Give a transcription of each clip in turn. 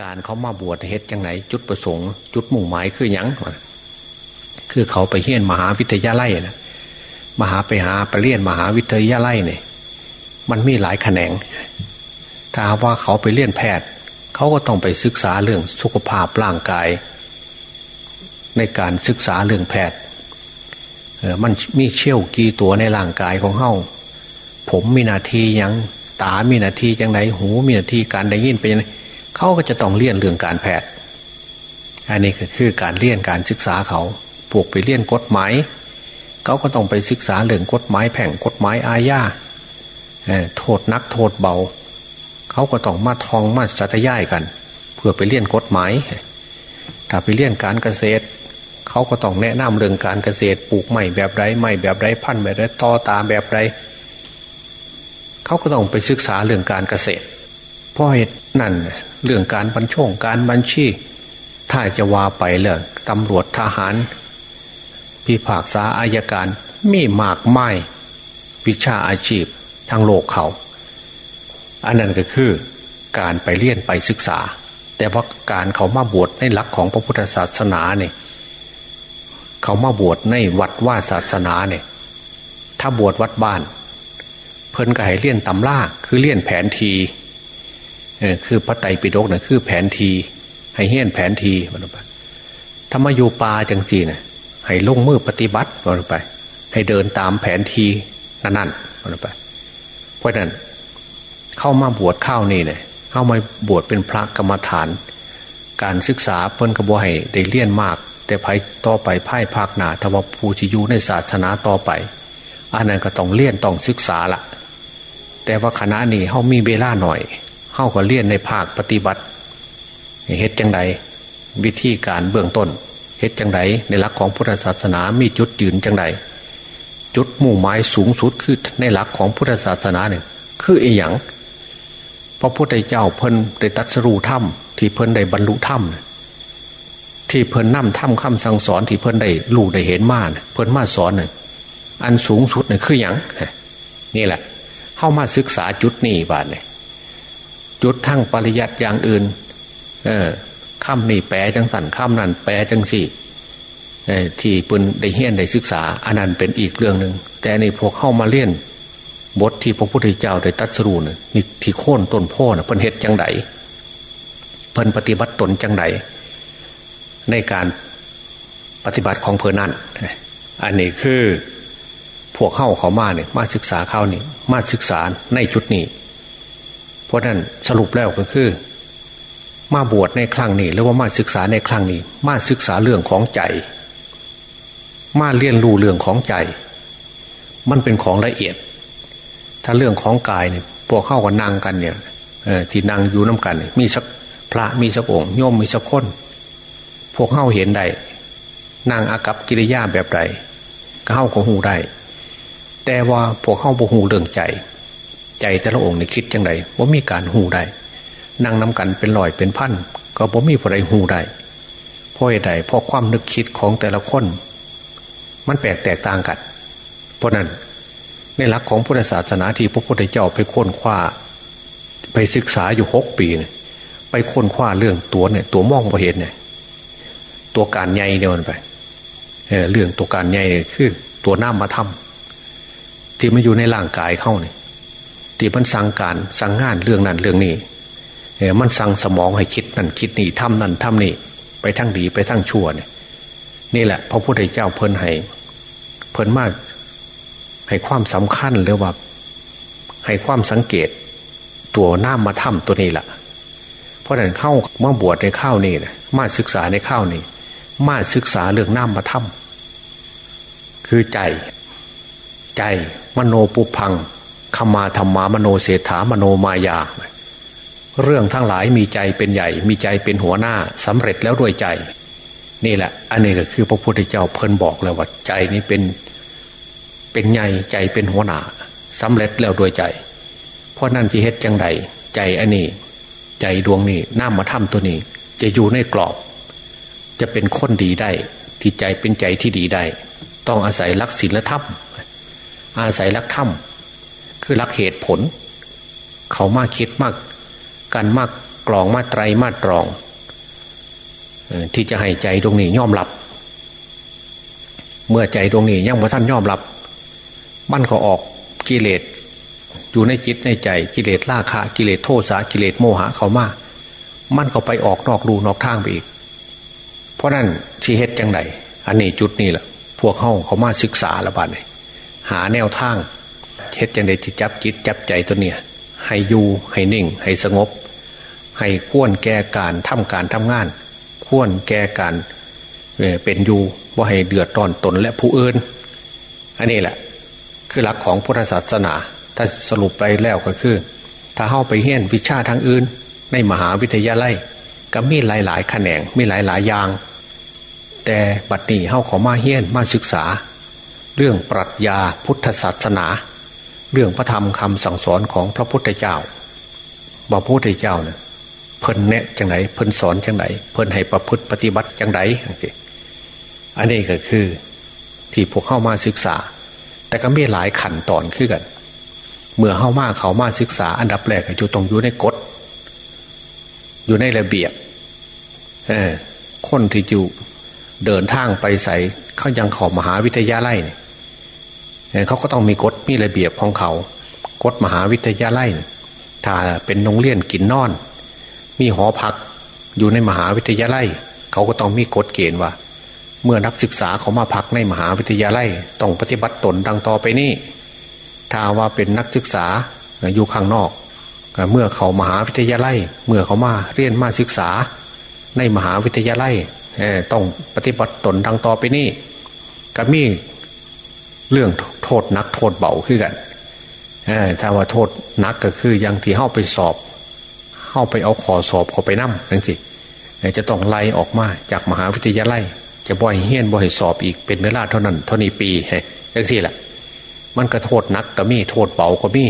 การเขามาบวชเฮ็ดจังไหนจุดประสงค์ จุดมุ่งหมายคือหยังคือเขาไปเฮียนมหาวิทยาลัยนะมหาไปหาไปเรียนมหาวิทยาลัยเนี่ยมันมีหลายแขนง ถ้าว่าเขาไปเรียนแพทย์ เขาก็ต้องไปศึกษาเรื่องสุขภาพร่างกาย ในการศึกษาเรื่องแพทย์มันมีเชี่ยวกี่ตัวในร่างกายของเฮาผมมีนาทียังตามีนาทียังไงหูมีนาทีการได้ยินไปยังไง เขาก็จะต้องเรียนเรื่องการแพทย์ อันนี้คือการเรียนการศึกษาเขาพวกไปเรียนกฎหมายเขาก็ต้องไปศึกษาเรื่องกฎหมายแพ่งกฎหมายอาญาโทษนักโทษเบา เขาก็ต้องมาทองมาสัตย่ายกัน เพื่อไปเรียนกฎหมาย ถ้าไปเรียนการเกษตร เขาก็ต้องแนะนำเรื่องการเกษตรปลูกไม้แบบไรไม้แบบไรพันธุ์แบบไรต่อตาแบบไรเขาก็ต้องไปศึกษาเรื่องการเกษตรเพราะเหตุนั่น เรื่องการบัญชงการบัญชี ถ้าจะว่าไปเลยตำรวจทหาร พิพากษาอายการมีมากไม้วิชาอาชีพทางโลกเขา อันนั้นก็คือการไปเรียนไปศึกษา แต่ว่าการเขามาบวชในหลักของพระพุทธศาสนาเนี่ยเขามาบวชในวัดว่าศาสนาเนี่ยถ้าบวชวัดบ้าน เพิ่นก็ให้เลี่ยนตำล่าคือเลี่ยนแผนที คือพระไตรปิฎกเนี่ยคือแผนทีให้เฮียนแผนทีมันไปถ้ามาอยู่ป่าจังจีเนี่ยให้ลงมือปฏิบัติมันไป ให้เดินตามแผนทีนั่นนั่นมันไป เพราะนั้นเข้ามาบวชเข้านี่เนี่ยเข้ามาบวชเป็นพระกรรมฐาน การศึกษาเพิ่นกระบวให้ได้เลี่ยนมาก แต่ภายต่อไปภายภาคหนาถ้าว่าผู้ที่อยู่ในศาสนาต่อไปอันนั้นก็ต้องเลี่ยนต้องศึกษาละแต่ว่าคณะนี้เขามีเวลาหน่อย เข้าก็เลี่ยนในภาคปฏิบัติเหตุจังใดวิธีการเบื้องต้นเหตุจังใดในหลักของพุทธศาสนามีจุดยืนจังใดจุดมุ่งหมายสูงสุดคือในหลักของพุทธศาสนาเนี่ยคืออีหยังพระพุทธเจ้าเพิ่นได้ตัดสรูถ้ำที่เพิ่นได้บรรลุถ้ำที่เพิ่นนั่มถ้ำคำสั่งสอนที่เพิ่นได้รู้ได้เห็นมาเพิ่นมาสอนเนี่ยอันสูงสุดเนี่ยคืออย่างนี่แหละ เข้ามาศึกษาจุดนี้บานเนี่ย จุดทั้งปริยัติอย่างอื่น เออข้ามนี่แปลจังสันข้ามนั่นแปลจังสี่ที่ปืนได้เฮียนได้ศึกษาอันนั้นเป็นอีกเรื่องหนึ่งแต่ในพวกเข้ามาเลี่ยนบทที่พระพุทธเจ้าได้ตัดสู้นี่นี่ที่โค่นต้นพ่อนะเพิ่นเหตุจังไดเพิ่นปฏิบัติตนจังไดในการปฏิบัติของเพอนั่นอันนี้คือพวกเข้าเขามาเนี่ยมาศึกษาเข้านี่มาศึกษาในจุดนี้ เพราะนั้นสรุปแล้วก็คือ มาบวชในครั้งนี้หรือว่ามาศึกษาในครั้งนี้ มาศึกษาเรื่องของใจ มาเรียนรู้เรื่องของใจ มันเป็นของละเอียด ถ้าเรื่องของกายเนี่ยพวกเข้ากันนั่งกันเนี่ยที่นั่งอยู่น้ากัน มีสักพระมีสักองค์โยมมีสักคนพวกเข้าเห็นได้นั่งอากับกิริยาแบบใดเข้าก็หูได้แต่ว่าพวกเข้าบ่หูเรื่องใจ ใจแต่ละองค์ในคิดจังไดว่ามีการหูได้นั่งน้ากันเป็นลอยเป็นพันก็บ่มีอะไรหูได้เพราะใดเพราะความนึกคิดของแต่ละคน มันแปลกแตกต่างกัน เพราะนั้นในหลักของพุทธศาสนาที่พระพุทธเจ้าไปค้นคว้าไปศึกษาอยู่หกปีเนี่ยไปค้นคว้าเรื่องตัวเนี่ย ตัวมองพอเห็นเนี่ย ตัวการใหญ่เนี่ยมันไปเเรื่องตัวการใหญ่เนี่ยคือตัวน้ามาทำที่มันอยู่ในร่างกายเข้าเนี่ย ที่มันสั่งการสั่งงานเรื่องนั้นเรื่องนี้มันสั่งสมองให้คิดนั่นคิดนี่ทำนั่นทำนี่ ไปทั้งดีไปทั้งชั่วเนี่ยนี่แหละพระพุทธเจ้าเพิ่นให้เพิ่นมาก ให้ความสำคัญหรือว่า ให้ความสังเกต ตัวหน้ามาทำตัวนี้แหละเพราะนั้นเข้ามาบวชในข้าวนี่นะมาศึกษาในข้าวนี่ มาศึกษาเรื่องหน้ามาทำคือใจ ใจมโนปุพัง ขมาธรรมามโนเศรษฐามโนมายา เรื่องทั้งหลายมีใจเป็นใหญ่ มีใจเป็นหัวหน้าสำเร็จแล้วด้วยใจ นี่แหละ อันนี้ก็คือพระพุทธเจ้าเพิ่นบอกแล้วว่าใจนี้เป็นเป็นใหญ่ใจเป็นหัวหน้าสำเร็จแล้วด้วยใจ เพราะนั่นจะเฮ็ดจังใดใจอันนี้ ใจดวงนี้น้ามาทำตัวนี้ จะอยู่ในกรอบ จะเป็นคนดีได้ ที่ใจเป็นใจที่ดีได้ ต้องอาศัยลักศีลธรรมอาศัยลักธรรม คือลักเหตุผล เขามากคิดมากการมากกรองมาไตรมาตรอง ที่จะให้ใจตรงนี้ยอมรับ เมื่อใจตรงนี้ยังพระท่านยอมรับมันก็ออกกิเลสอยู่ในจิตในใจกิเลสราคะกิเลสโทสะกิเลสโมหะเขามามันก็ไปออกนอกรูนอกทางไปอีก เพราะนั้นชีเฮ็ดจังไดอันนี้จุดนี้แหละพวกเขาเขามาศึกษาละบาดเลยหาแนวทาง เฮ็ดจังไดที่จับจิตจับใจตัวเนี่ย ให้อยู่ให้นิ่ง ให้สงบ ให้ควรแก่การทำการทำงาน ควรแก่การเป็นอยู่ว่าให้เดือดร้อนตนและผู้อื่นอันนี้แหละ คือหลักของพุทธศาสนา ถ้าสรุปไปแล้วก็คือ ถ้าเข้าไปเฮียนวิชาทางอื่น ในมหาวิทยาลัยก็มีหลายๆแขนงมีหลายๆอย่าง แต่บัดนี้เข้าขอมาเฮียนมาศึกษา เรื่องปรัชญาพุทธศาสนา เรื่องพระธรรมคำสั่งสอนของพระพุทธเจ้าบอกพระพุทธเจ้าเนี่ยเพิ่นแนะจังไหนเพิ่นสอนจังไหนเพิ่นให้ประพฤติปฏิบัติจังไหนอันนี้ก็คือที่พวกเข้ามาศึกษา แต่ก็มีหลายขันตอนขึ้นกัน เมื่อเข้ามาเขามาศึกษา อันดับแรกอยู่ตรงอยู่ในกฎอยู่ในระเบียบเออคนที่อยู่เดินทางไปใส่เขายังขอมหาวิทยาลัยเนี่ย เขาก็ต้องมีกฎมีระเบียบของเขากฎมหาวิทยาลัยถ้าเป็นโรงเรียนกินนอน มีหอพักอยู่ในมหาวิทยาลัย เขาก็ต้องมีกฎเกณฑ์ว่า เมื่อนักศึกษาเขามาพักในมหาวิทยาลัยต้องปฏิบัติตนดังต่อไปนี้ถ้าว่าเป็นนักศึกษาอยู่ข้างนอก เมื่อเขามหาวิทยาลัย เมื่อเขามาเรียนมาศึกษา ในมหาวิทยาลัยต้องปฏิบัติตนดังต่อไปนี้ก็มีเรื่อง โทษนักโทษเบาขึ้นกันถ้าว่าโทษนักก็คือยังที่เข้าไปสอบ เข้าไปเอาขอสอบเขาไปนั่งนั่นสิจะต้องไล่ออกมาจากมหาวิทยาลัย จะบ่อยเฮี้ยนบ่อยสอบอีกเป็นเวลาเท่านั้นเท่านี้ปีอย่างที่แหละมันก็โทษนักก็มีโทษเบาก็มี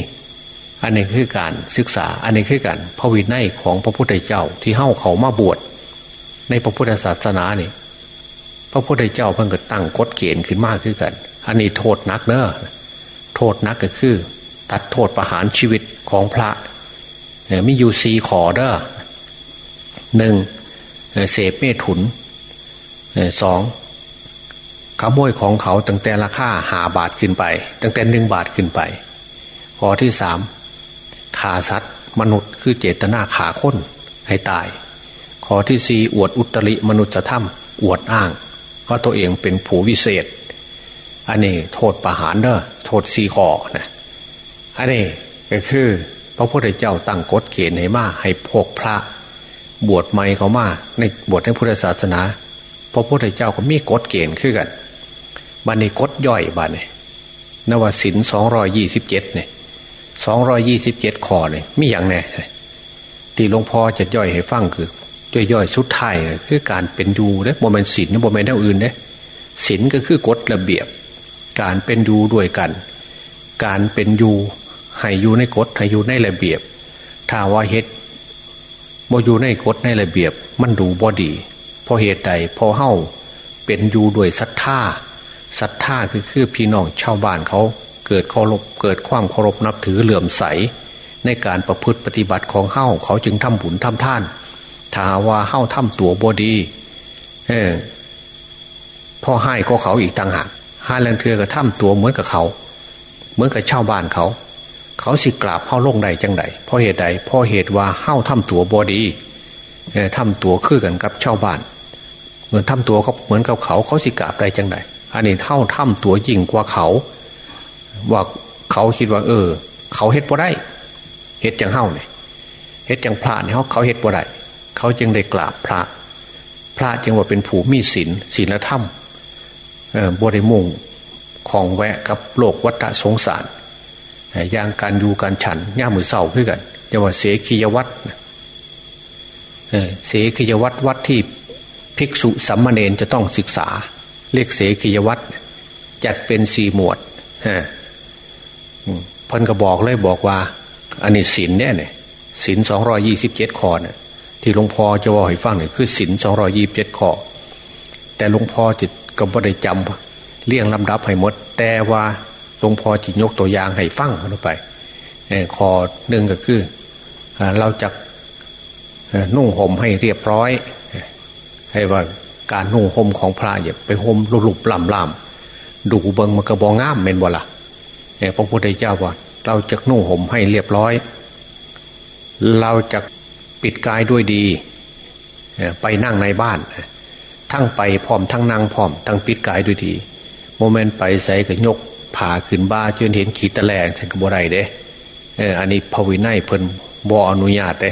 อันนี้คือการศึกษา อันนี้คือการพระวินัยของพระพุทธเจ้าที่เข้าเขามาบวชในพระพุทธศาสนาเนี่ยพระพุทธเจ้าเพิ่งก็ตั้งกฎเกณฑ์ขึ้นมากขึ้นกัน อันนี้โทษนักเนอะโทษนักก็คือ ตัดโทษประหารชีวิตของพระมีอยู่สีขอเด้อหนึ่งเสพเมถุนสองขโมยของเขาตั้งแต่ราคาหาบาทขึ้นไป ตั้งแต่หนึ่งบาทขึ้นไปข้อที่สามขาสัตว์มนุษย์คือเจตนาขาค้นให้ตายข้อที่สี่อวดอุตริมนุษยธรรม อวดอ้างว่าตัวเองเป็นผู้วิเศษ อันนี้โทษประหารเนอะโทษสีข้อนะอันนี้ก็คือ พระพุทธเจ้าตั้งกฎเกณฑ์ให้มาให้พวกพระ บวชใหม่เขามาในบวชในพุทธศาสนา พระพุทธเจ้าก็มีกฎเกณฑ์ขึ้นกันบันในกฎย่อยบันเนี่ยนวสินสองรอยี่สิบเจ็ดเนี่ยสองรอยี่สิบเจ็ดข้อเนี่ยมีอย่างแน่ที่หลวงพ่อจะย่อยให้ฟังคือย่อยๆสุดท้ายคือการเป็นดูเนี่ยโมเมนต์ศีลโมเมนต์อื่นเนี่ยศีลก็คือกฎระเบียบ การเป็นดูด้วยกัน การเป็นอยู่ให้อยู่ในกฎให้อยู่ในระเบียบ ถ้าว่าเฮ็ดบ่อยู่ในกฎในระเบียบ มันดูบ่ดีเพราะเหตุใดเพราะเฮ้าเป็นอยู่ด้วยศรัทธาศรัทธาคือคือพี่น้องชาวบ้านเขาเกิดเคารพเกิดความเคารพนับถือเหลื่อมใส ในการประพฤติปฏิบัติของเฮ้าเขาจึงทำบุญทำท่านถ้าว่าเฮ้าทำตัวบดี เออพ่อให้ก็เขาอีกต่างหาก ห้าแรงเทือกับทำตัวเหมือนกับเขา เหมือนกับชาวบ้านเขา เขาสิกราบเฮ้าลงใดจังใดเพราะเหตุใดเพราะเหตุว่าเฮ้าทำตัวบอดีเออทำตัวคือกันกับชาวบ้าน เหมือนทำตัวเขาเหมือนกับเขา เขาสิกราบใดจังใดอันนี้เท่าทำตัวยิ่งกว่าเขา ว่าเขาคิดว่า เออ เขาเฮ็ดบ่ได้เฮ็ดจังเฮ้าเนี่ยเฮ็ดจังพระเนี่ยเขาเขาเฮ็ดบ่ได้เขาจึงได้กราบพระ พระจึงว่าเป็นผู้มีศีลศีลธรรม บริมุ่งของแวะกับโลกวัฏสงสารอย่างการอยู่การฉันย่ามือเศร้าขึ้นกันจะว่าเสขียวัตเสขียวัตวัดที่ภิกษุสัมมาเนนจะต้องศึกษา เรียกเสขียวัตจัดเป็นสี่หมวดพันก็บอกเลยบอกว่าอันนี้ศีลเนี่ยเนี่ยศีลสองรอยี่สิบเจ็ดข้อเนี่ยที่หลวงพ่อจะว่าให้ฟังเนี่ยคือศินสองรอยี่สิบเจ็ดข้อแต่หลวงพ่อจิต ก็ไม่ได้จำเลี่ยงลำดับให้หมด แต่ว่าหลวงพ่อจิยกตัวอย่างให้ฟังเข้าไปข้อหนึ่งก็คือเราจะนุ่งห่มให้เรียบร้อย ให้ว่าการนุ่งห่มของพระอย่าไปห่มลุบล่ำล่ำดูเบิงมันกระบองง่ามเป็นบ่ละพระพุทธเจ้าว่า เราจะนุ่งห่มให้เรียบร้อย เราจะปิดกายด้วยดี ไปนั่งในบ้าน ทั้งไปพร้อมทั้งนั่งพร้อมทั้งปิดกายด้วยดีโมเมนต์ไปใส่ก็ยกผ่าขึ้นบ้าจนเห็นขีดตะแลงใส่กระบอกไรเด้เอออันนี้พวินัยเพิ่นบออนุญาตเด้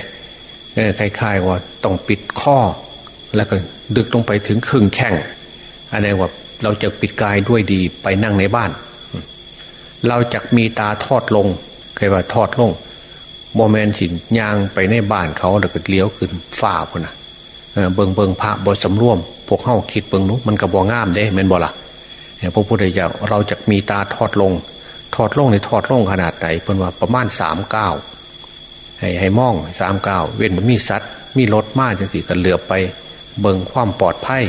เออคล้ายๆว่าต้องปิดข้อ แล้วก็ดึกลงไปถึงครึ่งแข้งอันนี้ว่าเราจะปิดกายด้วยดีไปนั่งในบ้าน เราจะมีตาทอดลงเคยว่าทอดลงโมเมนต์สินยางไปในบ้านเขาแล้วก็เลี้ยวขึ้นฝ้าคนนะ เบิงเบิงพระบสำรวม พวกเข้าคิดเบิงนู้มันกระบองามเด้เมนบอละพระพุทธเจ้าเราจะมีตาทอดลง ทอดลงในทอดลงขนาดไหนเพิ่นว่าประมาณสามเก้าให้ให้มองสามเก้าเว้นมันมีสัตว์มีรถมากจังสิกันเหลือไป เบิงความปลอดภัย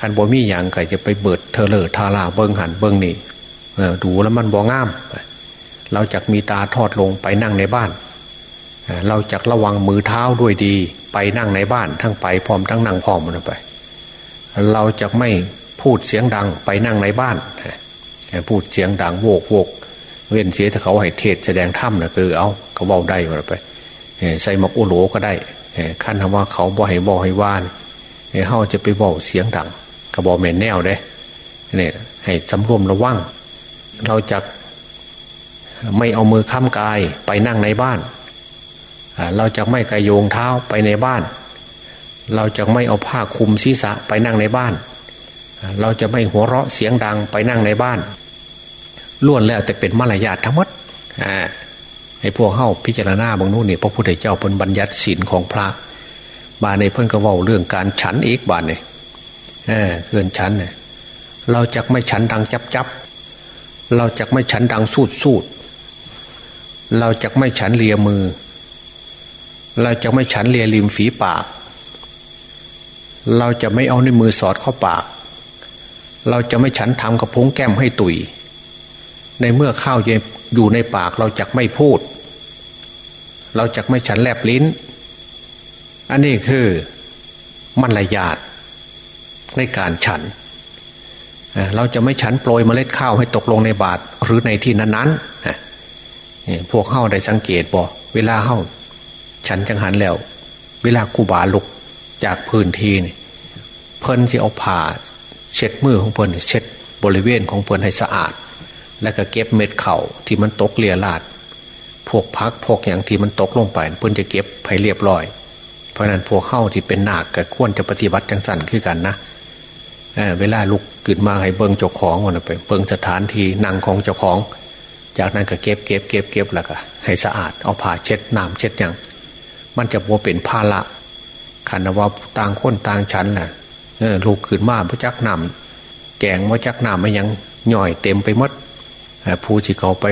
คันบ่มีอย่างไก่จะไปเบิดเธอเลอทาราเบิงหันเบิงนี่ดูแล้วมันบองาม เราจะมีตาทอดลงไปนั่งในบ้าน เราจะระวังมือเท้าด้วยดี ไปนั่งในบ้านทั้งไปพร้อมทั้งนั่งพร้อมมันไป เราจะไม่พูดเสียงดังไปนั่งในบ้านพูดเสียงดังโวกโวกเว้นเสียถ้าเขาให้เทศแสดงถ้ำนะคือเอาเขาเบาได้มาไปใส่มักอุโหลก็ได้ขั้นคำว่าเขาบ่ให้บ่ให้ว่านเขาจะไปบอเสียงดังกระบอกแม่นแนวเด้เนี่ยให้สำรวมระวังเราจะไม่เอามือค้ำกายไปนั่งในบ้าน เราจะไม่กระโยงเท้าไปในบ้าน เราจะไม่เอาผ้าคลุมศีรษะไปนั่งในบ้าน เราจะไม่หัวเราะเสียงดังไปนั่งในบ้านล้วนแล้วแต่เป็นมารยาททั้งหมดให้พวกเข้าพิจารณาบางนู้นนี่พระพุทธเจ้าเป็นบัญญัติศีลของพระบาในเพิ่นก็ว่าเรื่องการฉันอีกบานเนี่ยเออเกินฉันเนี่ยเราจะไม่ฉันดังจับจับเราจะไม่ฉันดังสูดสูดเราจะไม่ฉันเลียมือ เราจะไม่ฉันเลียริมฝีปาก เราจะไม่เอาในมือสอดเข้าปาก เราจะไม่ฉันทำกระพุ้งแก้มให้ตุย ในเมื่อข้าวอยู่ในปากเราจะไม่พูด เราจะไม่ฉันแลบลิ้น อันนี้คือมันละยาดในการฉัน เราจะไม่ฉันโปรยเมล็ดข้าวให้ตกลงในบาตรหรือในที่นั้นๆพวกเข้าได้สังเกตบ่เวลาเข้า ฉันจังหันแล้ว เวลากูบาลุกจากพื้นที่นี่เพิ่นที่เอาผ่าเช็ดมือของเพิ่นเช็ดบริเวณของเพิ่นให้สะอาด แล้วก็เก็บเม็ดเข่าที่มันตกเลียลาด พวกพักพวกอย่างที่มันตกลงไป เพิ่นจะเก็บให้เรียบร้อย เพราะนั้นพวกเข้าที่เป็นหนาคก็ควรจะปฏิบัติจังสันขึ้นกันนะเเวลาลุกขึ้นมาให้เบิ้งเจ้าของวันไปเบิ้งสถานที่นั่งของเจ้าของ จากนั้นก็เก็บเก็บเก็บเก็บแล้วก็ให้สะอาดเอาผ้าเช็ดน้ำเช็ดอย่าง มันจะบ่เป็นผ้าละขันว่าต่างคนต่างชั้นแหละลูกขึ้นมาพระจักนำแกงพระจักนำไม่ยังย่อยเต็มไปหมดผู้ที่เขาไป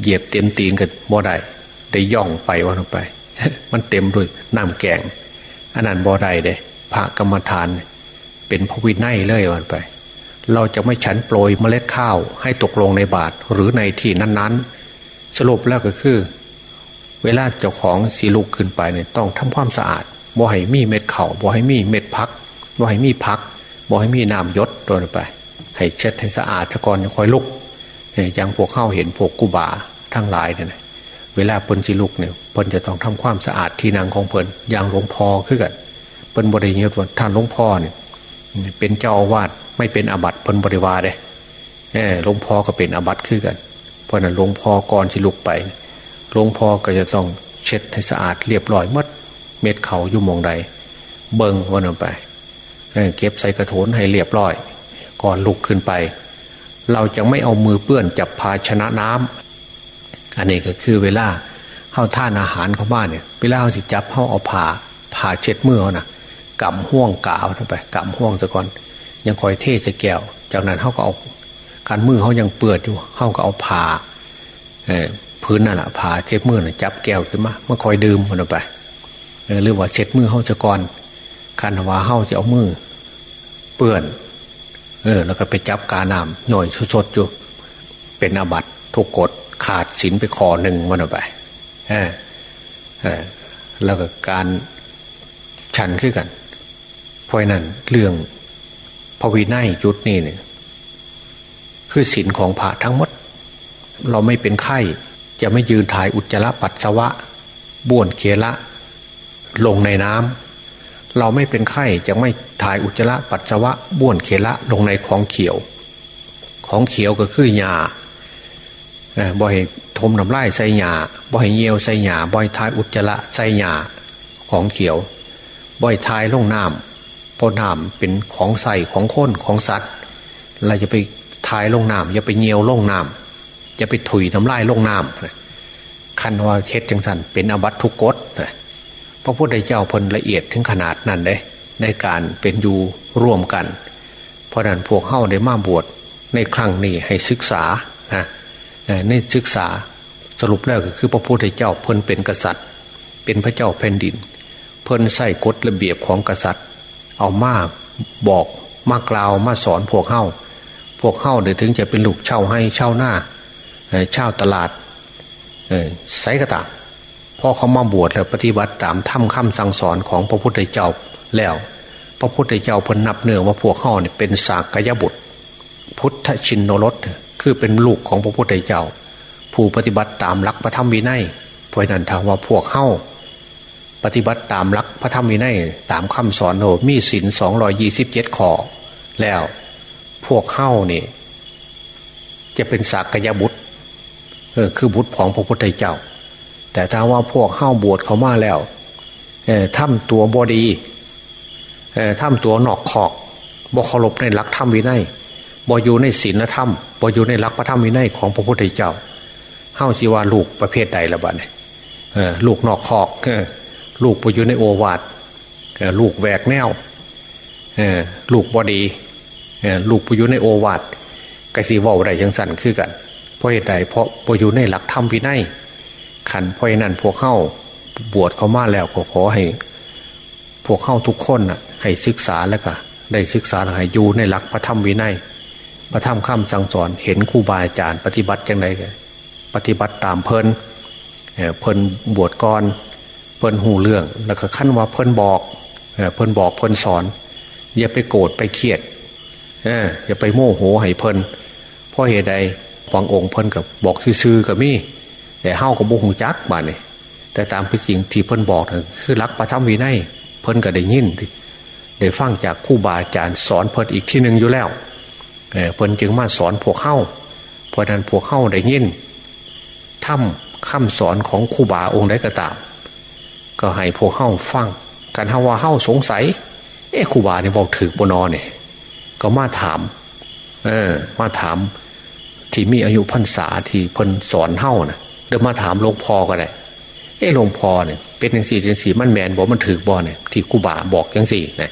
เหยียบเต็มตีนกันบ่ได้ได้ย่องไปวันไป มันเต็มด้วยน้ำแกงอันนั้นบ่ได้เด้พระกรรมฐาน เป็นพระวินัยเลยวันไป เราจะไม่ฉันโปรยเมล็ดข้าวให้ตกลงในบาทหรือในที่นั้น ๆ สรุปแล้วก็คือ เวลาเจ้าของสีลูกขึ้นไปเนี่ยต้องทำความสะอาดบ่ให้มีเม็ดเข่าบ่ให้มีเม็ดพักบ่ให้มีพักบ่ให้มีน้ำยศตัวไป ให้เช็ดให้สะอาดซะก่อนจะคอยลุกอย่างพวกเข้าเห็นพวกกุบาทั้งหลายเนี่ยเวลาเปิ้นสิลุกเนี่ยเปิ้นจะต้องทำความสะอาดที่นางของเปิ้นอย่างหลวงพ่อขึ้นกันเปิ้นบริเงี้ยตัวท่านหลวงพ่อเนี่ยเป็นเจ้าอาวาสไม่เป็นอาบัติเปิ้นบริวารเลยหลวงพ่อก็เป็นอาบัติขึ้นกัน เพราะนั้นหลวงพ่อก่อนสิลุกไป หลวงพ่อก็จะต้องเช็ดให้สะอาดเรียบร้อยมัดเม็ดเขาอยู่มองใด เบิงวันไปเก็บใส่กระโถนให้เรียบร้อย ก่อนลุกขึ้นไป เราจะไม่เอามือเปื้อนจับภาชนะน้ำอันนี้ก็คือเวลาเข้าท่านอาหารเข้าบ้านเนี่ยเวลาเขาสิจับเข้าเอาผ่าผ่าเช็ดมือเขานะกำห่วงกาวไปกำห่วงซะก่อน ยังคอยเทใส่แก้ว จากนั้นเขาก็เอาการมือเขายังเปื้อนอยู่เขาก็เอาผ่า พื้นนั่นแหละผ่าเช็ดมือนะจับแก้วขึ้นมาเมื่อคอยดื่มมันไปหรือว่าเช็ดมือเขาจะก่อนคันว่าเฮาจะเอามือ เปื่อน เออ แล้วก็ไปจับกาน้ำหน่อยสดๆอยู่เป็นอาบัตทุกกฎขาดศีลไปคอหนึ่งวันไปเออแล้วก็การฉันขึ้นกันเพราะนั้นเรื่องพระวินัยยุดนี่เนี่ยคือศีลของพระทั้งหมด เราไม่เป็นไข้ จะไม่ยืนถ่ายอุจจาระปัสสาวะ บ้วนเคละ ลงในน้ำเราไม่เป็นไข้จะไม่ถ่ายอุจจาระปัสสาวะ บ้วนเคละ ลงในของเขียว ของเขียวก็คือหญ้าบ่อยทมน้ำลายใส่หญ้าบ่อยเยียวใส่หญ้าบ่อยทายอุจจาระใส่หญ้าของเขียว บ่อยทายลงน้ำเพราะน้ำเป็นของใส่ของข้นของสัตว์เราจะไปทายลงน้ำอย่าไปเยียวลงน้ำ จะไปถุยน้ำลายลงน้ำคันว่าเคสจังสันเป็นอบัตทุกกฎพระพุทธเจ้าพลละเอียดถึงขนาดนั้นเลยในการเป็นอยู่ร่วมกัน เพราะนั้นพวกเข้าได้มาบวชในครั้งนี้ให้ศึกษานะในศึกษาสรุปแล้วก็คือพระพุทธเจ้าเพิ่นเป็นกษัตริย์ เป็นพระเจ้าแผ่นดิน เพิ่นใส่กฎระเบียบของกษัตริย์ เอามาบอกมากล่าวมาสอนพวกเข้าพวกเข้าเดี๋ยวถึงจะเป็นลูกเช่าให้เช่าหน้า เช่าตลาดไซกระตาพอเขามาบวชแล้วปฏิบัติตามถ้ำคำสั่งสอนของพระพุทธเจ้าแล้ว พระพุทธเจ้าพนนับเนือว่าพวกเข้าเนี่ยเป็นสากยบุตร พุทธชินโนรสคือเป็นลูกของพระพุทธเจ้า ผู้ปฏิบัติตามหลักพระธรรมวินัยเพราะนั้นทางว่าพวกเข้าปฏิบัติตามหลักพระธรรมวินัยตามคำสอนโนมีศินสองรอยี่สิบเจ็ดข้อแล้วพวกเข้านี่จะเป็นสากยบุตร คือบุตรของพระพุทธเจ้า แต่ถ้าว่าพวกเข้าบวชเขามาแล้วเออทำตัวบอดีเออทำตัวหนอกขอกบอเคารพในหลักธรรมวินัยบออยู่ในศีลธรรมบออยู่ในหลักพระธรรมวินัยของพระพุทธเจ้าเข้าชีวาลูกประเภทใดละบ้านี่ลูกนอกขอกลูกไปอยู่ในโอวาทลูกแหวกแนวลูกบอดีลูกไปอยู่ในโอวาทกสีว่าอะไรยังสั่นคือกัน เพราะเหตุใดเพราะไปอยู่ในหลักธรรมวินัยขันเพราะนั้นพวกเข้าบวชเขามาแล้วก็ขอให้ พวกเข้าทุกคนน่ะ ให้ศึกษาแล้วก็ได้ศึกษาให้อยู่ในหลักพระธรรมวินัยพระธรรมคำสั่งสอนเห็นครูบาอาจารย์ปฏิบัติอย่างไรกันปฏิบัติตามเพลินเพลินบวชก่อนเพลินหูเรื่อง แล้วก็ขั้นว่าเพลินบอกเพลินบอกเพลินสอน อย่าไปโกรธไปเครียดอย่าไปโมโหให้เพลินเพราะเหตุใด ฟังองค์เพลินกับบอกซื่อๆกับมี่แต่เฮ้ากับโมหงจักบานนี่ยแต่ตามเป็นจริงที่เพิ่นบอกคือรักประทับวินัยเพิ่นก็ได้ยินได้ฟังจากคู่บาอาจารย์สอนเพิ่นอีกที่หนึ่งอยู่แล้วเพิ่นจึงมาสอนพวกเข้าเพราะนั้นพวกเข้าได้ยินถ้ำคำสอนของคู่บาองค์ใดก็ตาม ก็ให้พวกเข้าฟังกันฮาว่าเข้าสงสัย เอ๊ะคู่บาเนี่ยบอกถือบนอเนี่ยก็มาถาม เออ มาถาม ที่มีอายุพรรษาที่เพิ่นสอนเฮ้านะเดินมาถามหลวงพ่อก็ได้เอ้หลวงพ่อเนี่ยเป็นย่างสี่ย่างสี่มันแมนบอกมันถือบอเนี่ยที่กูบาบอกย่างสี่นะ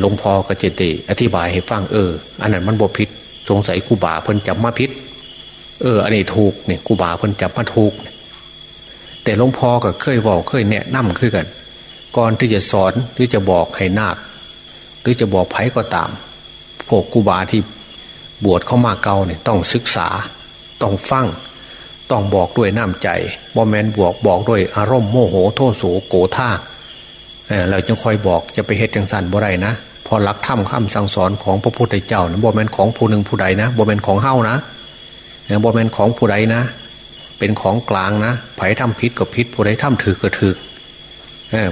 หลวงพ่อก็เจติอธิบายให้ฟังเออ อันนั้นมันบอพิษสงสัยกูบาเพิ่นจับมาพิษเออ อันนี้ถูกเนี่ยกูบาเพิ่นจับมาถูก แต่หลวงพ่อก็เคยบอกเคยแนะนำคือกัน ก่อนที่จะสอนหรือจะบอกให้นาคหรือจะบอกไผ่ก็ตามพวกกูบาที่ บวชเข้ามาเก่าเนี่ยต้องศึกษา ต้องฟังต้องบอกด้วยน้ำใจบอแมนบวกบอกด้วยอารมณ์โมโหโทโสโกธาเราจึงคอยบอกจะไปเหตุจังสันบ่ไรนะพอรักถ้ำคำสั่งสอนของพระพุทธเจ้านะบอแมนของผู้หนึ่งผู้ใดนะบอแมนของเฮ้านะบอแมนของผู้ใดนะ เป็นของกลางนะไผ่ทำพิษกับพิษผู้ใดทำถือก็ถือ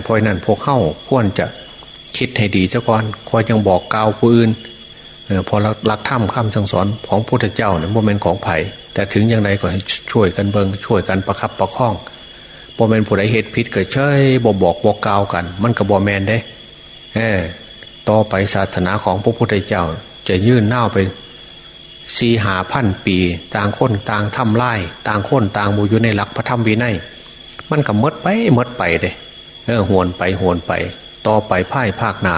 เพราะนั้นพวกเข้าควรจะคิดให้ดีเจ้าก่อนคอยยังบอกกล่าวผู้อื่น พอรักถ้ำข้ามสั่งสอนของพุทธเจ้าเนี่ยโมเมนต์ของไผ่แต่ถึงอย่างไรก็ช่วยกันเบิงช่วยกันประคับประคองโมเมนต์ผู้ใดเหตุพิษเกิดเชยบอกบอกบอกกล่าวกัน มันกับบอแมนได้เออต่อไปศาสนาของพระพุทธเจ้า จะยื่นเน่าไปสีหาพันปี ต่างคนต่างทำไล่ต่างคนต่างบูอยู่ในหลักพระธรรมวินัยมันก็มดไปมดไปเลยเออหวนไปหวนไป ต่อไปพ่ายภาคนา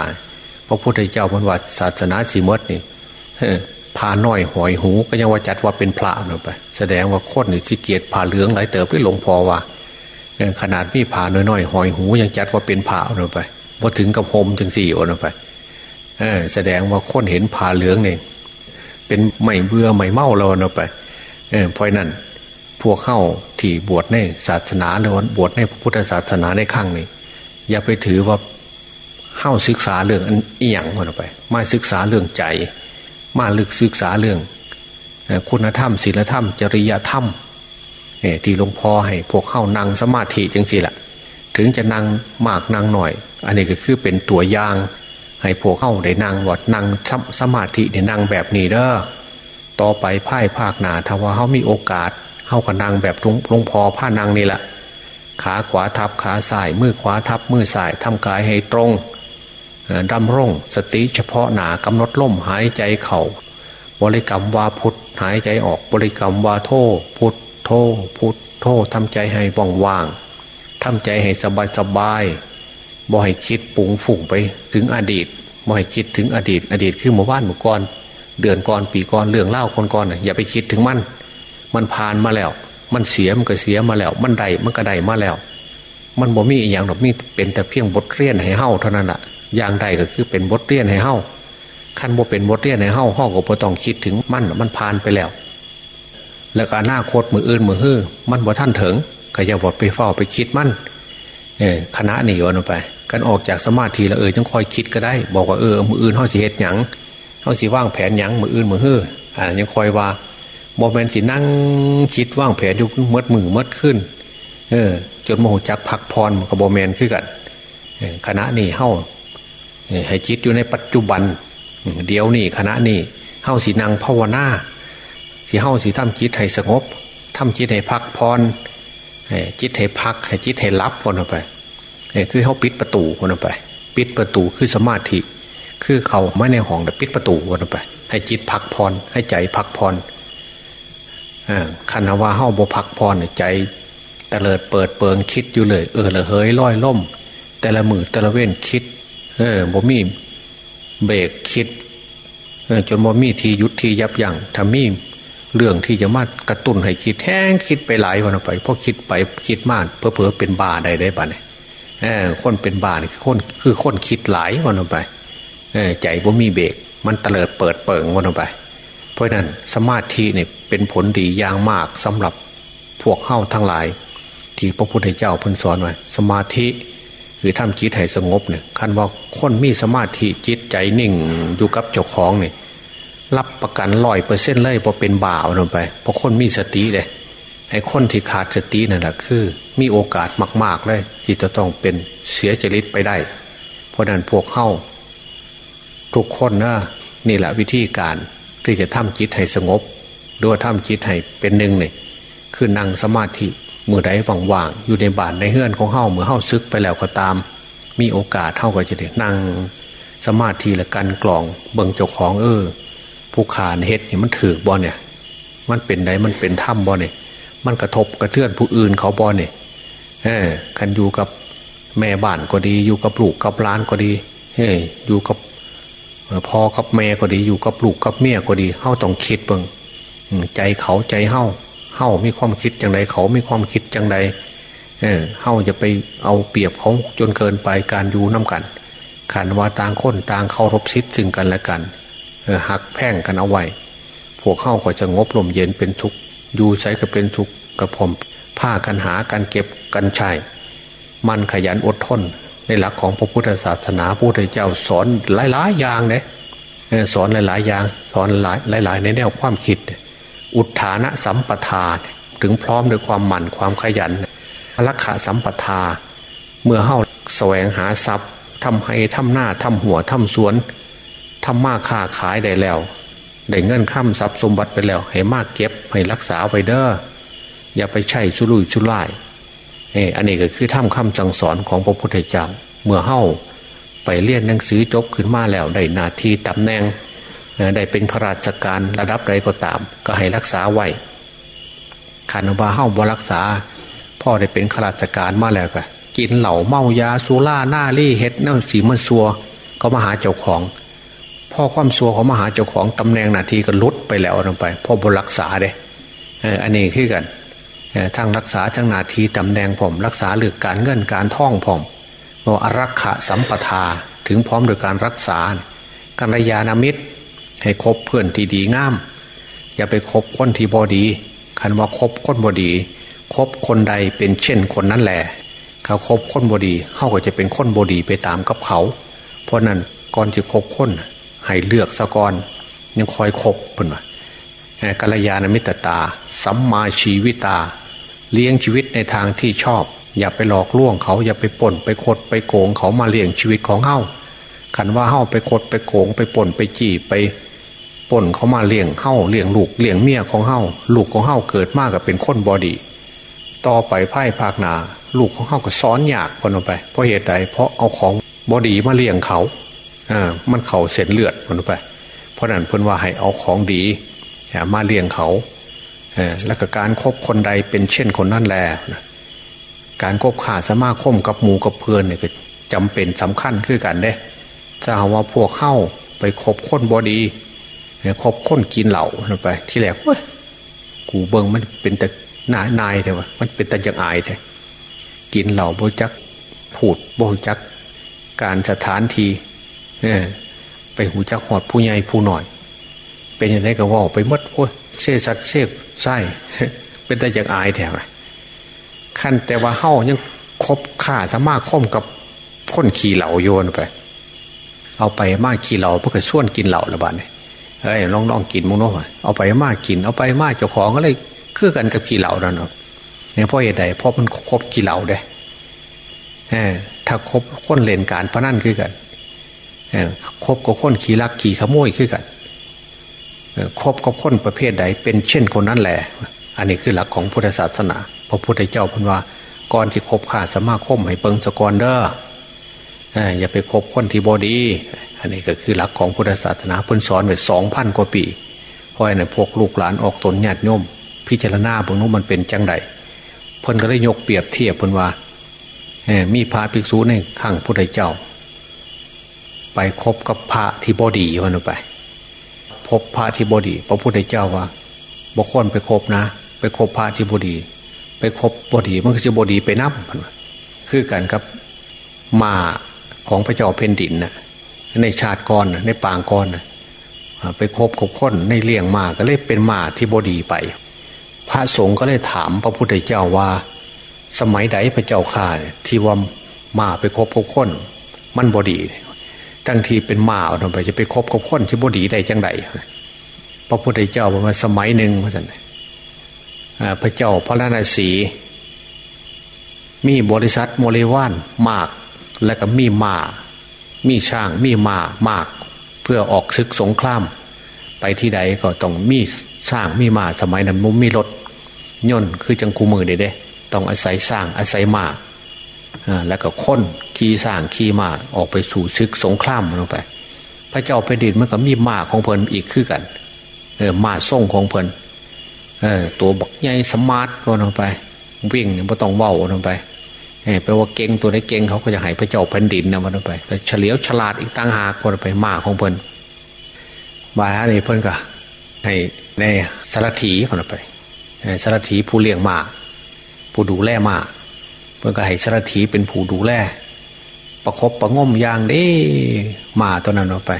ระพุทธเจ้าพันวัดศาสนาสีมดนี่ผ่าน้อยหอยหู ก็ยังว่าจัดว่าเป็นพระเนาะไป แสดงว่าคนนี่สิเกียรติผ่าเหลืองหลายเติบที่หลวงพ่อว่าขนาดมีผ่าน้อยๆหอยหูยังจัดว่าเป็นผ่าเนาะไปพอถึงกับโฮมถึงสี่เนาะไปแสดงว่าคนเห็นผ่าเหลืองเนี่ยเป็นไม่เบื่อไม่เมาเราเนาะไปเพราะนั้นพวกเข้าที่บวชในศาสนาหรือบวชในพุทธศาสนาในขั้งนี่อย่าไปถือว่า เข้าศึกษาเรื่องอันอีหยังคนไป มาศึกษาเรื่องใจ มาลึกศึกษาเรื่อง คุณธรรมศีลธรรม จริยธรรมที่หลวงพ่อให้พวกเข้านั่งสมาธิจังสิละถึงจะนั่งมากนั่งหน่อย อันนี้ก็คือเป็นตัวอย่าง ให้พวกเข้าได้นั่งวัดนั่งสมาธิได้นั่งแบบนี้เด้อต่อไปพ่ายภาคหนาถ้าว่าเขามีโอกาสเข้ากับนั่งแบบหลวงพ่อผ้านั่งนี่แหละขาขวาทับขาซ้ายมือขวาทับมือซ้ายทำกายให้ตรง ดำรงสติเฉพาะหนากำหนดลมหายใจเขา่าบริกรรมวาพุทธหายใจออกบริกรรมวาโทพุทโทพุทโททำใจให้ว่างว่างทำใจให้สบายสบายบ่ให้คิดปุงฝุ่งไปถึงอดีตบ่ให้คิดถึงอดีต อดีตคือเมื่อวานเมื่ก่อนเดือนก่อนปีก่อนเรื่องเล่าคนก่อนอย่าไปคิดถึงมัน มันผ่านมาแล้ว มันเสียมันก็เสียมาแล้ว มันได้มันก็ไดมาแล้ว มันบ่มีอย่างหรอกมีเป็นแต่เพียงบทเรียนให้เฮ้าเท่านั้นแหละ อย่างใดก็คือเป็นบทเรียนให้เฮ้าขั้นบ่เป็นบทเรียนให้เฮ้าห้องก็บ่ต้องคิดถึงมันมันผ่านไปแล้ว แล้วก็หน้าโคตรมืออื่นมือฮื้อมันบ่ท่านถึงก็อย่าว่าไปเฝ้าไปคิดมันเออคณะนี่ย้อนไปกันออกจากสมาธิแล้วเออต้องคอยคิดก็ได้ บอกว่าเออมืออื่นเขาสิเหตุหยังเขาสิว่างแผนหยังมืออื่นมือฮื้ออ่ายังคอยว่าบอแมนสินั่งคิดว่างแผนอยู่มดมือมดขึ้นเออจนโมโหจักพักพรกับบอแมนขึ้นกันคณะนี่เฮ้า ให้จิตอยู่ในปัจจุบัน เดี๋ยวนี่คณะนี่เฮ้าสีนางภาวนาสีเฮ้าสีทำจิตให้สงบทำจิตให้พักพรจิตให้พัก ให้จิตให้รับคนออกไปคือเขาปิดประตูคนออกไป ปิดประตูคือสมาธิคือเขาไม่ในห้องแต่ปิดประตูคนออกไป ให้จิตพักพรให้ใจพักพรคันว่าเฮ้าบ่พักพรใจตะเลิดเปิดเปิงคิดอยู่เลย เออละเฮยลอยล่ม แต่ละมือแต่ละเว้นคิด เออบ่มีเบรกคิดเออจนบ่มีทียุดทียับยั้งทำมีเรื่องที่จะมากระตุ้นให้คิดแห้งคิดไปหลายวันไปเพราะคิดไปคิดมากเพอเพอเป็นบาได้ได้บ้าเนี่ยเออคนเป็นบาเนี่ยคนคือคนคิดหลายวันไปเออใจบ่มีเบรกมันเตลิดเปิดเปิงวันไป เพราะนั้นสมาธิเนี่ยเป็นผลดีอย่างมากสำหรับพวกเข้าทั้งหลาย ที่พระพุทธเจ้าพันสอนไว้สมาธิ หรือทำจิตให้สงบเนี่ยคันว่าคนมีสมาธิจิตใจนิ่งอยู่กับเจ้าของเนี่ยรับประกันร้อยเปอร์เซ็นต์เลยพอเป็นบ่าวลงไปเพราะคนมีสติเลยไอ้คนที่ขาดสตินั่นแหละคือ มีโอกาสมาก ๆเลย ที่จะต้องเป็นเสียจริตไปได้ เพราะนั้นพวกเข้าทุกคนนะนี่แหละวิธีการที่จะทำจิตให้สงบด้วยทำจิตให้เป็นหนึ่งเนี่ยคือนั่งสมาธิ มือใดว่างๆอยู่ในบ้านในเฮือนของเฮ้าเมื่อเฮ้าซึกไปแล้วก็ตาม มีโอกาสเท่ากับจะได้นั่งสมาธิและการกลองเบิ่งเจ้าของเออ ผู้ขาเฮ็ดนี่มันถือบอเนี่ย มันเป็นไดมันเป็นถ้ำบอเนี่ยมันกระทบกระเทือนผู้อื่นเขาบอเนี่ยเออกันอยู่กับแม่บ้านก็ดี อยู่กับลูกกับล้านก็ดีเฮ้ยอยู่กับพ่อกับแม่ก็ดี อยู่กับลูกกับเมียก็ดีเฮ้าต้องคิดเบิ่งใจเขาใจเฮ้า เฮ้ามีความคิดจังใดเขามีความคิดจังใดเออเฮ้าจะไปเอาเปรียบเขาจนเกินไปการอยู่น้ากันขันว่าต่างคนต่างเคารพสิทธิ์ซึ่งกันและกันเอหักแพ่งกันเอาไว้ พวกเข้าก็จะงบลมเย็นเป็นทุกอยู่ใช้ก็เป็นทุกกระผมผ้ากันหาการเก็บกันใช้มันขยันอดทน ในหลักของพระพุทธศาสนาพระพุทธเจ้าสอนหลายๆอย่างเนี่ยสอนหลายๆอย่าง สอนหลายหลายในแนวความคิด อุทานะสัมปทาถึงพร้อมด้วยความหมั่นความขยันรักษาสัมปทา เมื่อเฮ้าแสวงหาทรัพย์ทำให้ทำหน้าทำหัวทำสวนทำมากค้าขายได้แล้ว ได้เงินข้ามทรัพย์สมบัติไปแล้ว ให้มากเก็บให้รักษาไว้เด้ออย่าไปใช้ชุลุยชุล่ายเอออันนี้ก็คือถ้ำคำสั่งสอนของพระพุทธเจ้า เมื่อเฮ้าไปเรียนหนังสือจบขึ้นมาแล้วได้นาทีตำแหน่ง ได้เป็นข้าราชการระดับใดก็ตาม ก็ให้รักษาไว้ขันบาเฮ้าบรักษา พ่อได้เป็นข้าราชการมาแล้วก็กินเหล่าเมายาสุราหน้ารี่เฮ็ดเน่าสีมันซัวเขามาหาเจ้าของ พ่อความซัวเขามาหาเจ้าของตำแหน่งนาทีก็ลดไปแล้วลงไป พ่อบรักษาเด้อันนี้คือกันทั้งรักษาทั้งนาทีตำแหน่งผมรักษาเรื่องการเงินการท่องผมบอกอรักขะสัมปทาถึงพร้อมโดยการรักษากัลยาณมิตร ให้คบเพื่อนที่ดีงาม อย่าไปคบคนที่บอดี คันว่าคบคนบอดีคบคนใดเป็นเช่นคนนั้นแหละเขาคบคนบอดีเขาก็จะเป็นคนบอดีไปตามกับเขาราะนั้นก่อนจะคบคนให้เลือกสะกอนยังคอยคบเพิ่นว่ากัลยาณมิตรตา สัมมาชีวิตา เลี้ยงชีวิตในทางที่ชอบ อย่าไปหลอกลวงเขาอย่าไปป่นไปคดไปโกงเขามาเลี้ยงชีวิตของเฮาขันว่าเฮาไปคดไปโกงไปป่นไปจีไป ป่นเขามาเลี้ยงเฮาเลี้ยงลูกเลี้ยงเมียของเฮาลูกของเฮาเกิดมากกับเป็นคนบอดีต่อไปไพ่ภาคนา ลูกของเฮาก็ซ้อนยากคนไปเพราะเหตุใดเพราะเอาของบอดีมาเลี้ยงเขาอ่ามันเข่าเส้นเลือดคนไป เพราะนั้นเพิ่นว่าให้เอาของดีมาเลี้ยงเขาแล้วก็การครบคนใดเป็นเช่นคนนั่นแหละการคบขาสมาคมกับหมูกับเพื่อนเนี่ยก็จำเป็นสำคัญคือกันเด้ถ้าว่าพวกเข้าไปคบคนบอดี คบคนกินเหล่าไป ที่แรกว้ยกูเบิ้งมันเป็นแต่นายนายแต่ว่ามันเป็นแต่ยังอายแต่กินเหล่าโบจักพูดโบจักการสถานทีเนี่ยไปหูจักหอดผู้ใหญ่ผู้หน่อย เป็นยังไงก็ว่าไปมดโอ้ยเสียสัตว์เสียไส้เป็นแต่ยังอายแถวขั้นแต่ว่าเฮ้ายังคบข่าสามารถคมกับคนขี่เหล่าโยนไป เอาไปมากขี่เหล่าเพื่อส่วนกินเหล่าละบาดเนี่ย เฮ้ยลองลองกินมึงน้อเอาไปมากกิน เอาไปมากเจ้าของก็เลยคือกันกับขี่เหล่านั่นเนาะเนี่ยพราะเหตุใดเพราะมันครบขี่เหล่าได้ถ้าครบคนเล่นการพนันคือกันครบกับคนขี่ลักขี่ขโมยคือกันครบกับคนประเภทใด เป็นเช่นคนนั้นแหละ อันนี้คือหลักของพุทธศาสนาพระพุทธเจ้าพูดว่าก่อนที่คบขาดสมาคมให้เปิงสกอนเด้อ อย่าไปคบคนที่บอดี อันนี้ก็คือหลักของพุทธศาสนาพุทธสอนไว้สองพันกว่าปี เพราะในพวกลูกหลานออกตนญาติโยมพิจารณาพวกนู้นมันเป็นจังไดเพิ่นก็ได้ยกเปรียบเทียบเพิ่นว่ามีพระภิกษุในข้างพุทธเจ้า ไปคบกับพระที่บอดีวันไป พบพระที่บอดี พระพุทธเจ้าว่าบุคคลไปคบนะ ไปคบพระที่บอดี ไปคบบอดีมันก็จะบอดีไปนับคือกันกับมา ของพระเจ้าเพนดินนะในชาติก่อนในปางก่อนนะไปคบกับคนในเลี้ยงมาก็เลยเป็นมาที่บดีไป พระสงฆ์ก็เลยถามพระพุทธเจ้าว่า สมัยใดพระเจ้าข่าที่ว่ามาไปคบกับคน มันบดีทั้งทีเป็นมาเอาไปจะไปคบกับคนที่บดีได้จังไดพระพุทธเจ้าบอกว่าสมัยหนึ่งพระสันพระเจ้าพระนาสีมีบริษัทโมเลวานมาก แล้วก็มีมามีช่างมีมามาก เพื่อออกซึกสงคราม ไปที่ใดก็ต้องมีสร้างมีมาสมัยนั้นมุมมีรถย่นคือจังคูมือเด้ต้องอาศัยสร้างอาศัยมาแล้วก็ค้นขี่สร้างขี่มาออกไปสู่ซึกสงครามลงไป พระเจ้าแผ่นดินมันก็มีมาของเพลินอีกคือกัน เออมาส่งของเพลินเออตัวบักใหญ่สมาร์ทลงไป วิ่งไม่ต้องเว้าลงไป แปลว่าเก่งตัวไหนเก่งเขาก็จะให้พระเจ้าแผ่นดินนะมันไปเฉลียวฉลาดอีกตั้งหากคนไปมาของเพิ่นบาอันนี้เพิ่นก็ให้ในสารถีคนไปสารถีผู้เลี้ยงมาผู้ดูแลมาเพิ่นก็ให้สารถีเป็นผู้ดูแลประครบประง่มยางเด้มาตัวนั้นออกไป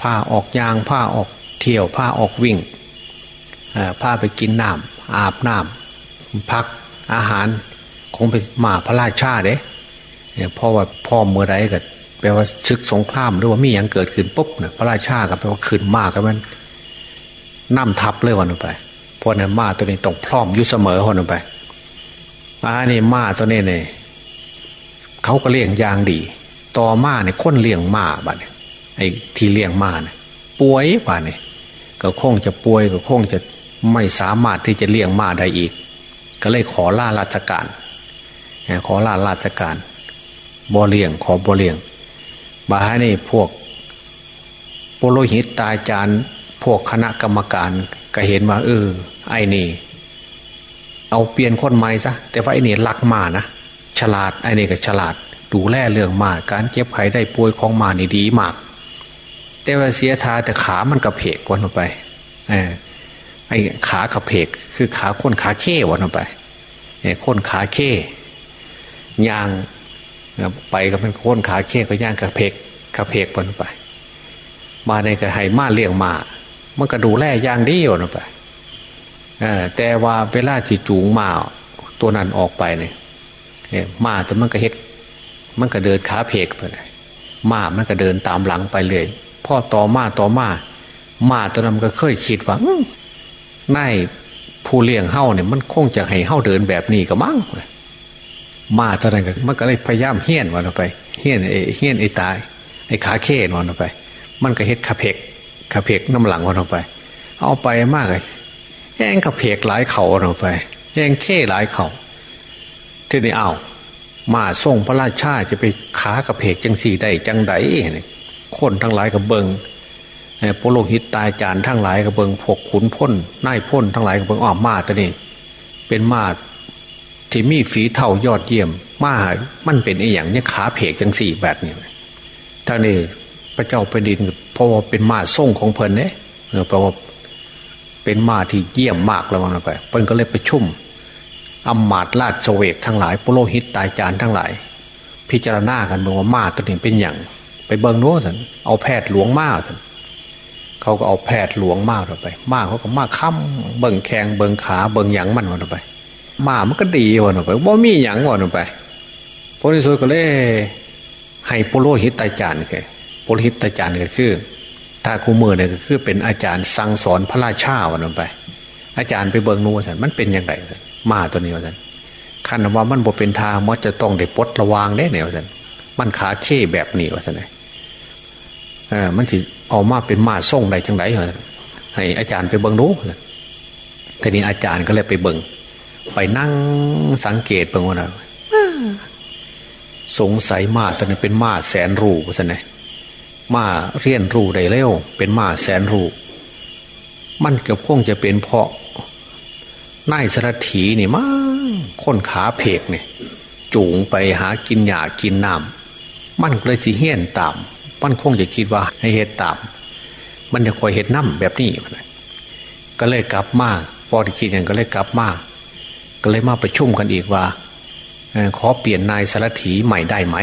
ผ้าออกยางผ้าออกเที่ยวผ้าออกวิ่งผ้าไปกินน้ำอาบน้ำพัก อาหารคงเป็นหมาพระราชาเด้เพราะว่าพ่อเมื่อไรก็แปลว่าชึกสงครามหรือว่ามีอย่างเกิดขึ้นปุ๊บเนี่ยพระราชาก็แปลว่าขึ้นมากก็มันนั่มทับเลยวันไปเพราะนั้นมาตัวนี้ต้องพร้อมอยู่เสมอวันไปมาเนี่มาตัวนี้เนี่ยเขาก็เลี้ยงยางดี ต่อมาเนี่ยคนเลี้ยงมาบ้านไอ้ที่เลี้ยงมาเนี่ยป่วยบ้านเนี่ยก็คงจะป่วยก็คงจะไม่สามารถที่จะเลี้ยงมาได้อีก ก็เลยขอล่าราชการขอล่าราชการบ่เลียงขอบ่เลียงบาให้นี่พวกโปโลหิตตาจารย์พวกคณะกรรมการก็เห็นว่าเออ ไอ้นี่ เอาเปลี่ยนคนใหม่ซะแต่ว่าไอ้นี่รักมานะฉลาดไอ้นี่ก็ฉลาดดูแลเรื่องมาการเจ็บไข้ได้ป่วยของมานี่ดีมาก แต่ว่าเสียทาแต่ขามันกระเพกวันไป เออ ไอ้ขากระเพก คือขาค้นขาเค้วันไปเนี่ยค้นขาเค้ยางไปก็เป็นค้นขาเค้ก็ย่างกระเพกกระเพกวันไป มาในกระไห้มาเลี้ยงมา มันก็ดูแลย่างดีวันไปแต่ว่าเวลาที่จูงมาตัวนั้นออกไปเนี่ยมาแต่มันก็เฮ็ด มันก็เดินขาเพกไปมามันก็เดินตามหลังไปเลยพ่อต่อมาต่อมามาตัวนั้นก็เคยคิดว่า นายผู้เลี้ยงเฮ้าเนี่ยมันคงจะให้เฮ้าเดินแบบนี้ก็มั้งมาตอนนั้นก็มันก็เลยพยายามเฮี้ยนวันไปเฮี้ยนไอเฮี้ยนไอตายไอขาเค้นวันไป มันก็เฮ็ดขาเพกขาเพกน้ำหลังวันไป เอาไปมากเลยแย่งขาเพกหลายเข่าวันไปแย่งเค้หลายเข่าที่นี่เอามาส่งพระราชาจะไปขากระเพกจังสี่ได้จังไดคนทั้งหลายกับเบิง โปโลหิตตายจานทั้งหลายกับเบิงพวกขุนพ้นนายพ้นทั้งหลายกับเบิงอ้อมมาตัวนี้เป็นมาที่มีฝีเท่ายอดเยี่ยม มามันเป็นไอ้อย่างเนี้ขาเพกจังสี่แบบนี้ท่านนี่พระเจ้าแผ่นดินเพราะว่าเป็นมาส่งของเพลินเนี่ยเพราะว่าเป็นมาที่เยี่ยมมากแล้วมันไปเพิ่นก็เลยไปชุ่มอำมาตราชเสวกทั้งหลายปุโรหิตตายจานทั้งหลาย พิจารณากันบอกว่ามาตัวนี้เป็นอย่าง ไปเบิงโน้สันเอาแพทย์หลวงมาสัน เขาก็เอาแพทย์หลวงมากไป มากเขาก็มากค้ำเบิงแขงเบิงขาเบิงหยังมันวันไป มามันก็ดีวันไปว่ามีหยังวันไปพระนิสุก็เลยให้ปโรหิตตาจานแค่ปุโรหิตตาจานก็คือถ้าคูมือเนี่ยก็คือเป็นอาจารย์สั่งสอนพระราชาวันไป อาจารย์ไปเบิงนู้สันมันเป็นยังไงมาตัวนี้ว่าสันขันว่ามันบ่เป็นทางมันจะต้องได้ปลดระวางได้เนี่ยว่าสันมันขาเช่แบบนี้ว่าสันเออมันจะ ออกมาเป็นมาส่งได้จังไรเหรอให้อาจารย์ไปเบิงรู้ทีนี้อาจารย์ก็เลยไปเบิงไปนั่งสังเกตเบิงว่านะสงสัยมาตอนนี้เป็นมาแสนรูว่าสันมาเรียนรูได้เร็วเป็นมาแสนรูมันเกือบคงจะเป็นเพราะนายสรถีนี่มั้งค้นขาเพกเนี่ยจูงไปหากินหยากินน้ำมันเลยสิเฮี้ยนตา มันคงจะคิดว่าให้เหตุตาม มันจะคอยเหตุน้ำแบบนี้ก็เลยกลับมาพอที่คิดอย่างก็เลยกลับมาก็เลยมาประชุมกันอีกว่าขอเปลี่ยนนายสารถีใหม่ได้ไหม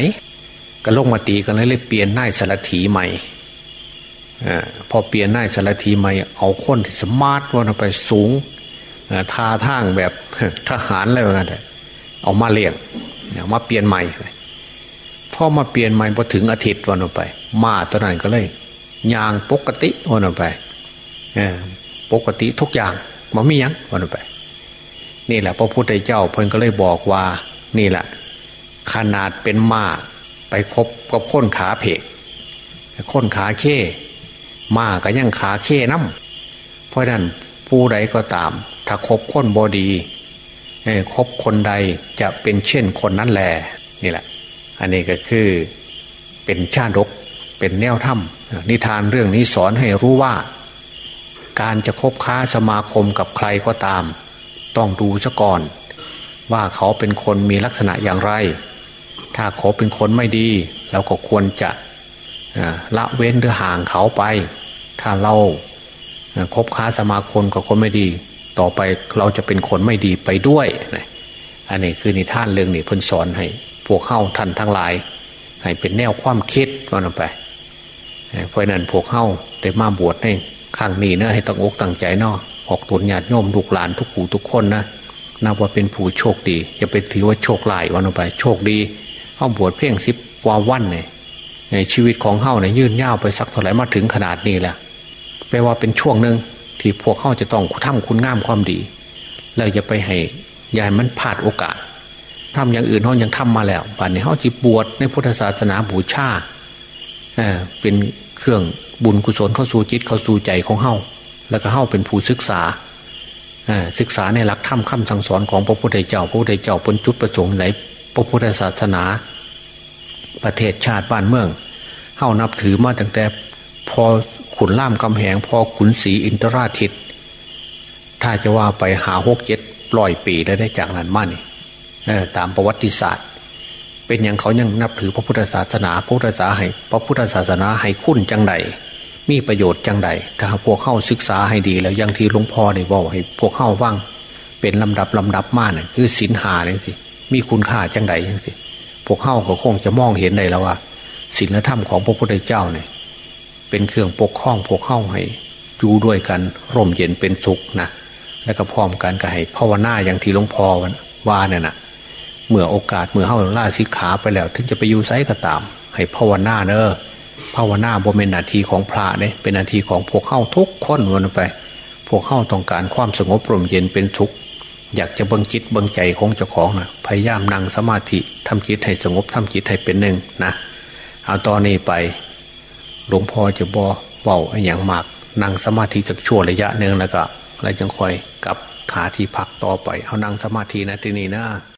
ก็ลงมาตีกันเลยเลยเปลี่ยนนายสารถีใหม่อพอเปลี่ยนนายสารถีใหม่เอาคนที่สมาร์ทวันไปสูงท่าทางแบบทหารอะไรแบบนั้นเอามาเลี้ยงมาเปลี่ยนใหม่ พอมาเปลี่ยนใหม่พอถึงอาทิตย์วันออกไป มาตอนนั้นก็เลยยางปกติวันออกไปปกติทุกอย่างมันไม่ยั้งวันออกไป นี่แหละ พระพุทธเจ้าเพิ่นก็เลยบอกว่า นี่แหละ ขนาดเป็นมาไปคบกับค้นขาเพกค้นขาเข้มาก็ยังขาเข้น้ำเพราะนั้นผู้ใดก็ตาม ถ้าคบคนบอดีคบคนใดจะเป็นเช่นคนนั้นแหละนี่แหละ อันนี้ก็คือเป็นชาดกเป็นแนวถ้ำนิทานเรื่องนี้สอนให้รู้ว่า การจะคบค้าสมาคมกับใครก็ตาม ต้องดูซะก่อน ว่าเขาเป็นคนมีลักษณะอย่างไร ถ้าเขาเป็นคนไม่ดีเราก็ควรจะละเว้นหรือห่างเขาไป ถ้าเราคบค้าสมาคมกับคนไม่ดี ต่อไปเราจะเป็นคนไม่ดีไปด้วย อันนี้คือนิทานเรื่องนี้เพิ่นสอนให้ พวกเข้าท่านทั้งหลาย ให้เป็นแนวความคิดกันไปเพราะนั้นพวกเข้าได้มาบวชให้ข้างนี้เนะให้ตั้งอกตั้งใจเนาะออกตุนญาติโยมลูกหลานทุกผู้ทุกคนนะนับว่าเป็นผู้โชคดีจะไปถือว่าโชคลายวันไป โชคดีเข้าบวชเพียงสิบกว่าวันเนี่ยในชีวิตของเข้าเนี่ยยื่นยาวไปสักเท่าไหร่มาถึงขนาดนี้แหละแปลว่าเป็นช่วงหนึ่งที่พวกเข้าจะต้องทำคุณงามความดี แล้วจะไปให้ยายมันพลาดโอกาส ทำอย่างอื่นเขายังทำมาแล้วป่านนี้เขาจีบวชในพุทธศาสนาบูชาเเป็นเครื่องบุญกุศลเข้าสู่จิตเข้าสู่ใจของเฮาแล้วก็เฮาเป็นผู้ศึกษาศึกษาในหลักธรรมคำสั่งสอนของพระพุทธเจ้าพระพุทธเจ้าเป็นจุดประสงค์ไหนพระพุทธศาสนา ประเทศชาติบ้านเมืองเฮานับถือมาตั้งแต่พอขุนล่ามกำแหงพอขุนศรีอินทราทิตถ้าจะว่าไปหาหกเจ็ดปล่อยปีได้ได้จากนั้นมานี่ ตามประวัติศาสตร์ เป็นอย่างเขายังนับถือพระพุทธศาสนาพระพุทธศาสนาให้พระพุทธศาสนาให้คุ้นจังใดมีประโยชน์จังใดถ้าพวกเข้าศึกษาให้ดี แล้วยังที่หลวงพ่อได้บอกให้พวกเข้าว่างเป็นลำดับลำดับมาเนี่ยคือศีลหาเนี่ยสิมีคุณค่าจังใดยังสิพวกเข้าก็คงจะมองเห็นได้แล้วว่าศีลธรรมของพระพุทธเจ้าเนี่ยเป็นเครื่องปกครองพวกเข้าให้อยู่ด้วยกันร่มเย็นเป็นสุขนะแล้วก็พร้อมกันก็ให้ภาวนาอย่างที่หลวงพ่อว่าเนี่ยนะ เมื่อโอกาสเมื่อเฮาล่าสิกขาไปแล้ว ถึงจะไปอยู่ไซก็ตาม ให้ภาวนาเนอะภาวนาบ่เป็นนาทีของพระเนี่ยเป็นนาทีของพวกเข้าทุกคนวนไป พวกเข้าต้องการความสงบร่มเย็นเป็นทุกข์อยากจะเบิ่งจิตเบิ่งใจของเจ้าของนะพยายามนั่งสมาธิทำจิตให้สงบทำจิตให้เป็นหนึ่งนะเอาตอนนี้ไป หลวงพ่อจะบอเบาอย่างมากนั่งสมาธิจากชั่วระยะหนึ่งแล้วก็แล้วยังคอยกลับหาที่พักต่อไป เอานั่งสมาธินะที่นี่นะ